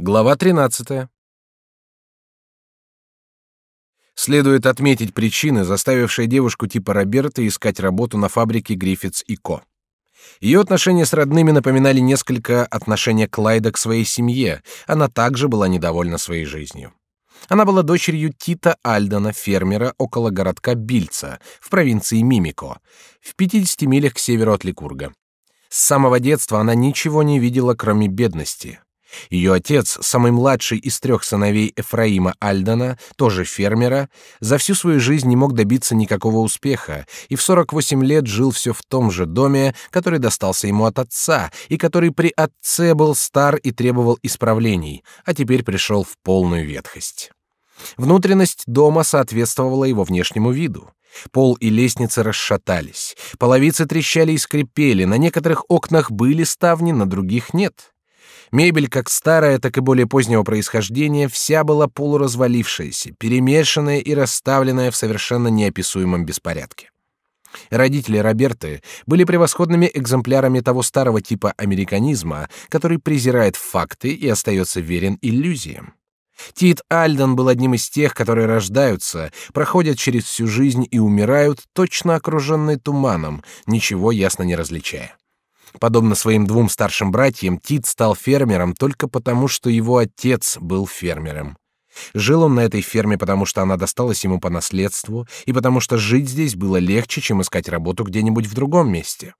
Глава 13. Следует отметить причины, заставившие девушку типа Роберта искать работу на фабрике Гриффитс и Ко. Ее отношения с родными напоминали несколько отношения Клайда к своей семье. Она также была недовольна своей жизнью. Она была дочерью Тита Альдена, фермера около городка Бильца в провинции Мимико, в 50 милях к северу от Ликурга. С самого детства она ничего не видела, кроме бедности. Ее отец, самый младший из трех сыновей Эфраима Альдана, тоже фермера, за всю свою жизнь не мог добиться никакого успеха и в 48 лет жил все в том же доме, который достался ему от отца и который при отце был стар и требовал исправлений, а теперь пришел в полную ветхость. Внутренность дома соответствовала его внешнему виду. Пол и лестницы расшатались, половицы трещали и скрипели, на некоторых окнах были ставни, на других нет. Мебель, как старая, так и более позднего происхождения, вся была полуразвалившаяся, перемешанная и расставленная в совершенно неописуемом беспорядке. Родители Роберты были превосходными экземплярами того старого типа американизма, который презирает факты и остается верен иллюзиям. Тит Альден был одним из тех, которые рождаются, проходят через всю жизнь и умирают, точно окруженные туманом, ничего ясно не различая. Подобно своим двум старшим братьям, Тит стал фермером только потому, что его отец был фермером. Жил он на этой ферме, потому что она досталась ему по наследству, и потому что жить здесь было легче, чем искать работу где-нибудь в другом месте.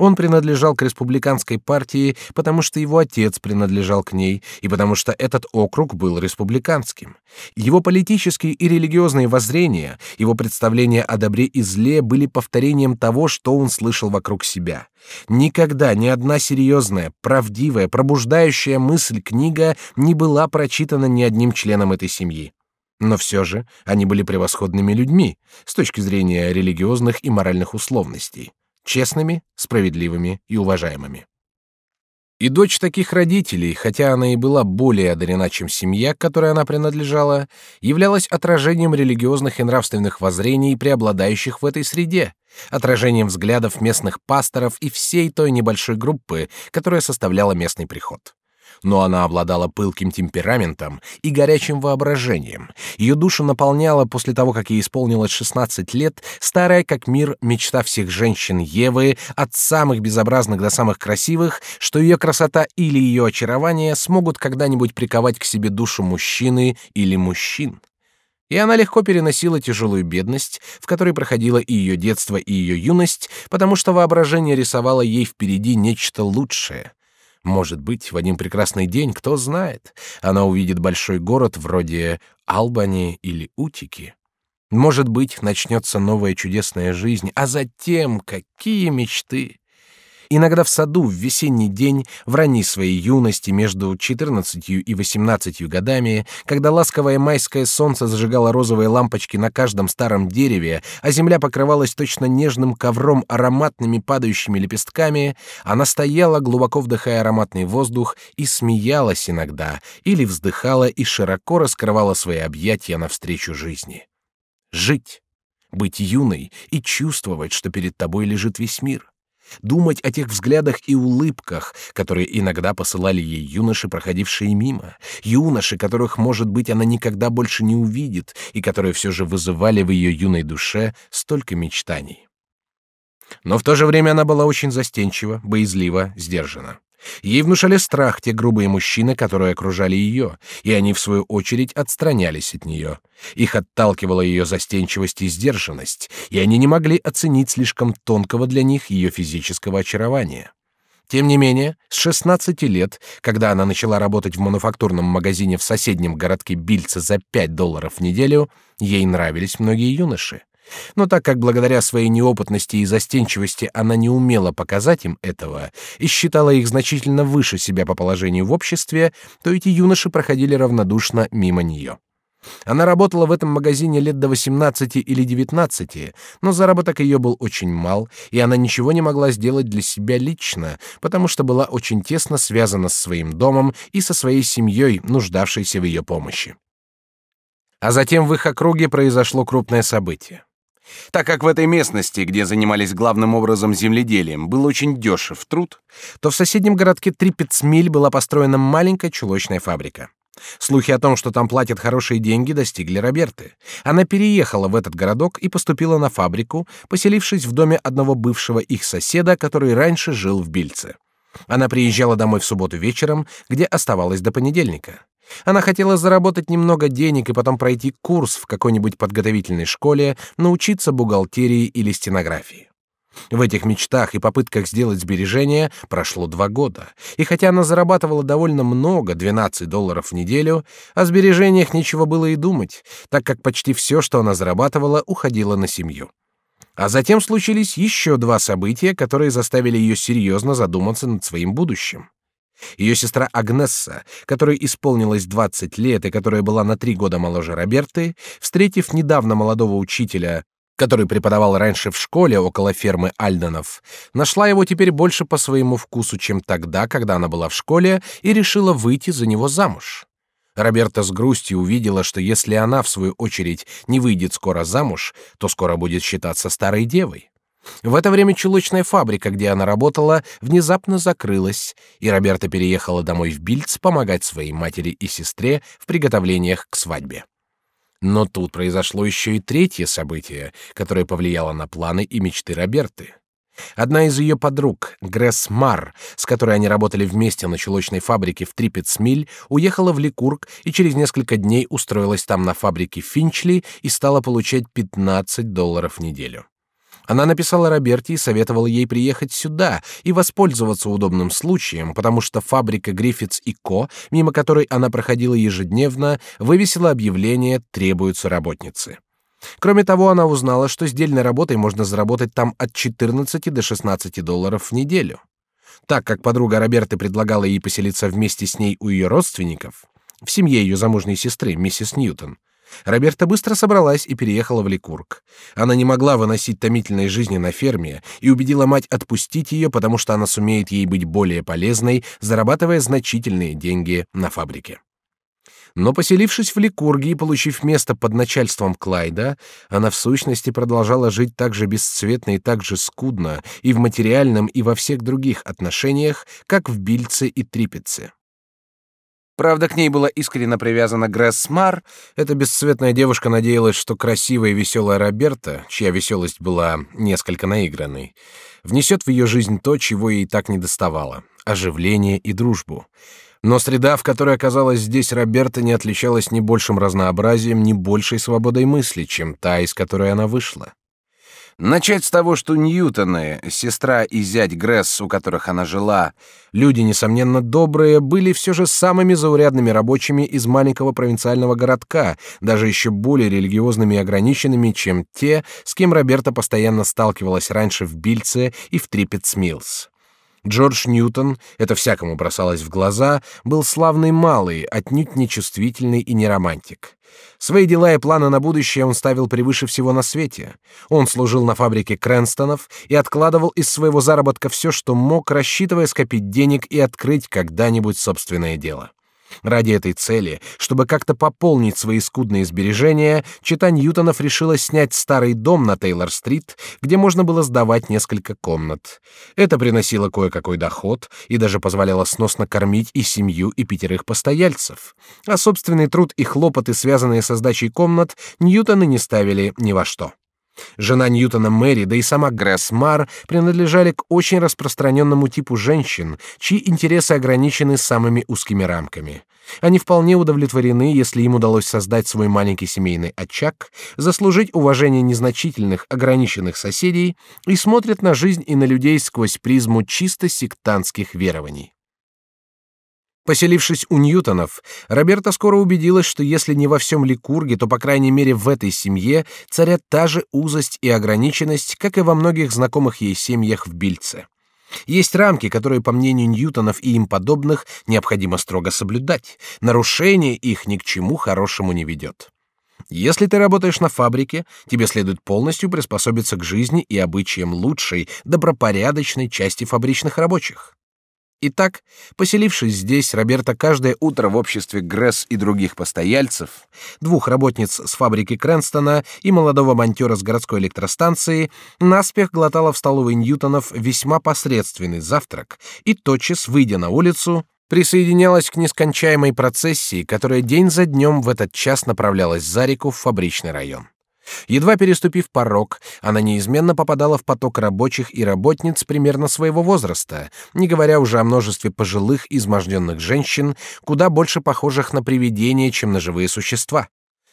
Он принадлежал к республиканской партии, потому что его отец принадлежал к ней, и потому что этот округ был республиканским. Его политические и религиозные воззрения, его представления о добре и зле были повторением того, что он слышал вокруг себя. Никогда ни одна серьезная, правдивая, пробуждающая мысль книга не была прочитана ни одним членом этой семьи. Но все же они были превосходными людьми с точки зрения религиозных и моральных условностей честными, справедливыми и уважаемыми. И дочь таких родителей, хотя она и была более одарена, чем семья, к которой она принадлежала, являлась отражением религиозных и нравственных воззрений, преобладающих в этой среде, отражением взглядов местных пасторов и всей той небольшой группы, которая составляла местный приход но она обладала пылким темпераментом и горячим воображением. Ее душу наполняла после того, как ей исполнилось 16 лет, старая как мир мечта всех женщин Евы, от самых безобразных до самых красивых, что ее красота или ее очарование смогут когда-нибудь приковать к себе душу мужчины или мужчин. И она легко переносила тяжелую бедность, в которой проходило и ее детство, и ее юность, потому что воображение рисовало ей впереди нечто лучшее, может быть, в один прекрасный день, кто знает, она увидит большой город вроде Албани или Утики. Может быть, начнется новая чудесная жизнь, а затем какие мечты! Иногда в саду в весенний день, в ранней своей юности, между четырнадцатью и восемнадцатью годами, когда ласковое майское солнце зажигало розовые лампочки на каждом старом дереве, а земля покрывалась точно нежным ковром ароматными падающими лепестками, она стояла, глубоко вдыхая ароматный воздух, и смеялась иногда, или вздыхала и широко раскрывала свои объятия навстречу жизни. Жить, быть юной и чувствовать, что перед тобой лежит весь мир думать о тех взглядах и улыбках, которые иногда посылали ей юноши, проходившие мимо, юноши, которых, может быть, она никогда больше не увидит, и которые все же вызывали в ее юной душе столько мечтаний. Но в то же время она была очень застенчива, боязлива, сдержана. Ей внушали страх те грубые мужчины, которые окружали ее, и они, в свою очередь, отстранялись от нее. Их отталкивала ее застенчивость и сдержанность, и они не могли оценить слишком тонкого для них ее физического очарования. Тем не менее, с 16 лет, когда она начала работать в мануфактурном магазине в соседнем городке Бильце за 5 долларов в неделю, ей нравились многие юноши. Но так как благодаря своей неопытности и застенчивости она не умела показать им этого и считала их значительно выше себя по положению в обществе, то эти юноши проходили равнодушно мимо нее. Она работала в этом магазине лет до 18 или 19, но заработок ее был очень мал, и она ничего не могла сделать для себя лично, потому что была очень тесно связана с своим домом и со своей семьей, нуждавшейся в ее помощи. А затем в их округе произошло крупное событие. Так как в этой местности, где занимались главным образом земледелием, был очень дешев труд, то в соседнем городке Трипецмиль была построена маленькая чулочная фабрика. Слухи о том, что там платят хорошие деньги, достигли Роберты. Она переехала в этот городок и поступила на фабрику, поселившись в доме одного бывшего их соседа, который раньше жил в Бильце. Она приезжала домой в субботу вечером, где оставалась до понедельника. Она хотела заработать немного денег и потом пройти курс в какой-нибудь подготовительной школе, научиться бухгалтерии или стенографии. В этих мечтах и попытках сделать сбережения прошло два года, и хотя она зарабатывала довольно много, 12 долларов в неделю, о сбережениях нечего было и думать, так как почти все, что она зарабатывала, уходило на семью. А затем случились еще два события, которые заставили ее серьезно задуматься над своим будущим. Ее сестра Агнесса, которой исполнилось 20 лет и которая была на три года моложе Роберты, встретив недавно молодого учителя, который преподавал раньше в школе около фермы Альденов, нашла его теперь больше по своему вкусу, чем тогда, когда она была в школе, и решила выйти за него замуж. Роберта с грустью увидела, что если она, в свою очередь, не выйдет скоро замуж, то скоро будет считаться старой девой. В это время чулочная фабрика, где она работала, внезапно закрылась, и Роберта переехала домой в Бильц помогать своей матери и сестре в приготовлениях к свадьбе. Но тут произошло еще и третье событие, которое повлияло на планы и мечты Роберты. Одна из ее подруг, Гресс Мар, с которой они работали вместе на чулочной фабрике в Трипецмиль, уехала в Ликург и через несколько дней устроилась там на фабрике Финчли и стала получать 15 долларов в неделю. Она написала Роберте и советовала ей приехать сюда и воспользоваться удобным случаем, потому что фабрика Гриффитс и Ко, мимо которой она проходила ежедневно, вывесила объявление «Требуются работницы». Кроме того, она узнала, что сдельной работой можно заработать там от 14 до 16 долларов в неделю. Так как подруга Роберты предлагала ей поселиться вместе с ней у ее родственников, в семье ее замужней сестры, миссис Ньютон, Роберта быстро собралась и переехала в Ликург. Она не могла выносить томительной жизни на ферме и убедила мать отпустить ее, потому что она сумеет ей быть более полезной, зарабатывая значительные деньги на фабрике. Но поселившись в Ликурге и получив место под начальством Клайда, она в сущности продолжала жить так же бесцветно и так же скудно и в материальном, и во всех других отношениях, как в Бильце и Трипеце. Правда, к ней была искренне привязана Гресс Мар. Эта бесцветная девушка надеялась, что красивая и веселая Роберта, чья веселость была несколько наигранной, внесет в ее жизнь то, чего ей так недоставало — оживление и дружбу. Но среда, в которой оказалась здесь Роберта, не отличалась ни большим разнообразием, ни большей свободой мысли, чем та, из которой она вышла. Начать с того, что Ньютоны, сестра и зять Гресс, у которых она жила, люди, несомненно, добрые, были все же самыми заурядными рабочими из маленького провинциального городка, даже еще более религиозными и ограниченными, чем те, с кем Роберта постоянно сталкивалась раньше в Бильце и в Трипецмилс. Джордж Ньютон, это всякому бросалось в глаза, был славный малый, отнюдь не чувствительный и не романтик. Свои дела и планы на будущее он ставил превыше всего на свете. Он служил на фабрике Крэнстонов и откладывал из своего заработка все, что мог, рассчитывая скопить денег и открыть когда-нибудь собственное дело. Ради этой цели, чтобы как-то пополнить свои скудные сбережения, чита Ньютонов решила снять старый дом на Тейлор-стрит, где можно было сдавать несколько комнат. Это приносило кое-какой доход и даже позволяло сносно кормить и семью, и пятерых постояльцев. А собственный труд и хлопоты, связанные со сдачей комнат, Ньютоны не ставили ни во что. Жена Ньютона Мэри, да и сама Гресс Мар принадлежали к очень распространенному типу женщин, чьи интересы ограничены самыми узкими рамками. Они вполне удовлетворены, если им удалось создать свой маленький семейный очаг, заслужить уважение незначительных, ограниченных соседей и смотрят на жизнь и на людей сквозь призму чисто сектантских верований. Поселившись у Ньютонов, Роберта скоро убедилась, что если не во всем Ликурге, то по крайней мере в этой семье царят та же узость и ограниченность, как и во многих знакомых ей семьях в Бильце. Есть рамки, которые, по мнению Ньютонов и им подобных, необходимо строго соблюдать. Нарушение их ни к чему хорошему не ведет. Если ты работаешь на фабрике, тебе следует полностью приспособиться к жизни и обычаям лучшей, добропорядочной части фабричных рабочих. Итак, поселившись здесь, Роберта каждое утро в обществе Гресс и других постояльцев, двух работниц с фабрики Крэнстона и молодого монтера с городской электростанции, наспех глотала в столовой Ньютонов весьма посредственный завтрак и, тотчас, выйдя на улицу, присоединялась к нескончаемой процессии, которая день за днем в этот час направлялась за реку в фабричный район. Едва переступив порог, она неизменно попадала в поток рабочих и работниц примерно своего возраста, не говоря уже о множестве пожилых, изможденных женщин, куда больше похожих на привидения, чем на живые существа.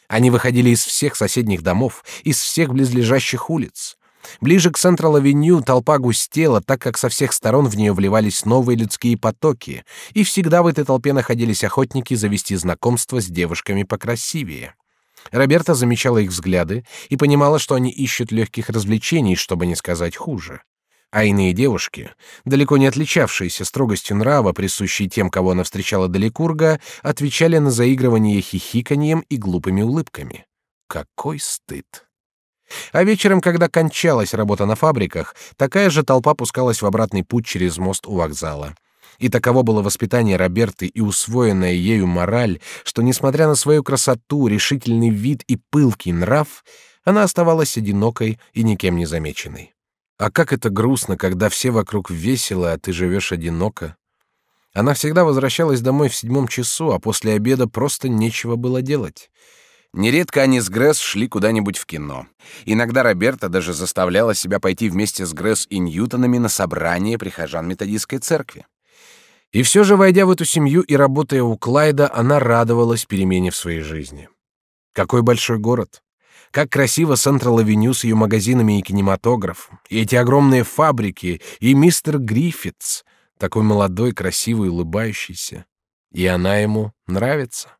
Они выходили из всех соседних домов, из всех близлежащих улиц. Ближе к Централ-авеню толпа густела, так как со всех сторон в нее вливались новые людские потоки, и всегда в этой толпе находились охотники завести знакомство с девушками покрасивее. Роберта замечала их взгляды и понимала, что они ищут легких развлечений, чтобы не сказать хуже. А иные девушки, далеко не отличавшиеся строгостью нрава, присущей тем, кого она встречала далекурга, отвечали на заигрывание хихиканьем и глупыми улыбками. Какой стыд! А вечером, когда кончалась работа на фабриках, такая же толпа пускалась в обратный путь через мост у вокзала. И таково было воспитание Роберты и усвоенная ею мораль, что, несмотря на свою красоту, решительный вид и пылкий нрав, она оставалась одинокой и никем не замеченной. А как это грустно, когда все вокруг весело, а ты живешь одиноко. Она всегда возвращалась домой в седьмом часу, а после обеда просто нечего было делать. Нередко они с Гресс шли куда-нибудь в кино. Иногда Роберта даже заставляла себя пойти вместе с Гресс и Ньютонами на собрание прихожан методистской церкви. И все же, войдя в эту семью и работая у Клайда, она радовалась перемене в своей жизни. Какой большой город! Как красиво Централ-авеню с ее магазинами и кинематографом, и эти огромные фабрики, и мистер Гриффитс, такой молодой, красивый, улыбающийся. И она ему нравится.